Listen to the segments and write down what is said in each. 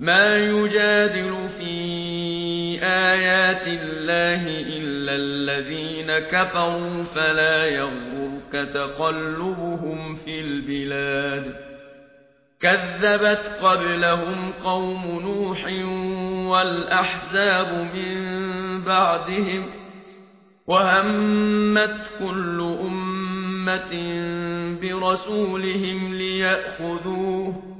ما يجادل في آيات الله إلا الذين كفروا فلا يغرك تقلبهم في البلاد. كذبت قبلهم قوم نوح والأحزاب من بعدهم وهمت كل أمة برسولهم ليأخذوه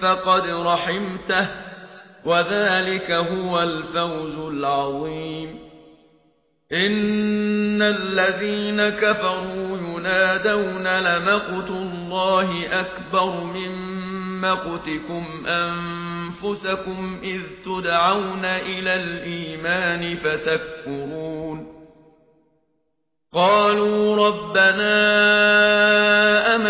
فقد رحمته وذلك هو الفوز العظيم. إن الذين كفروا ينادون لمقت الله أكبر من مقتكم أنفسكم إذ تدعون إلى الإيمان فتكفرون. قالوا ربنا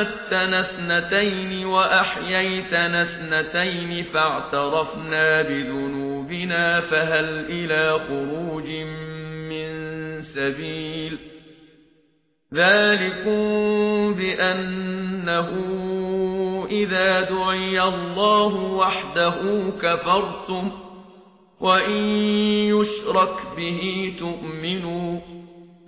أمتنا اثنتين وأحييتنا اثنتين فاعترفنا بذنوبنا فهل إلى خروج من سبيل ذَلِكُمْ بأنه إذا دعي الله وحده كفرتم وإن يشرك به تُؤْمِنُوا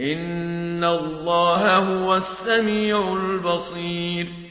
ان الله هو السميع البصير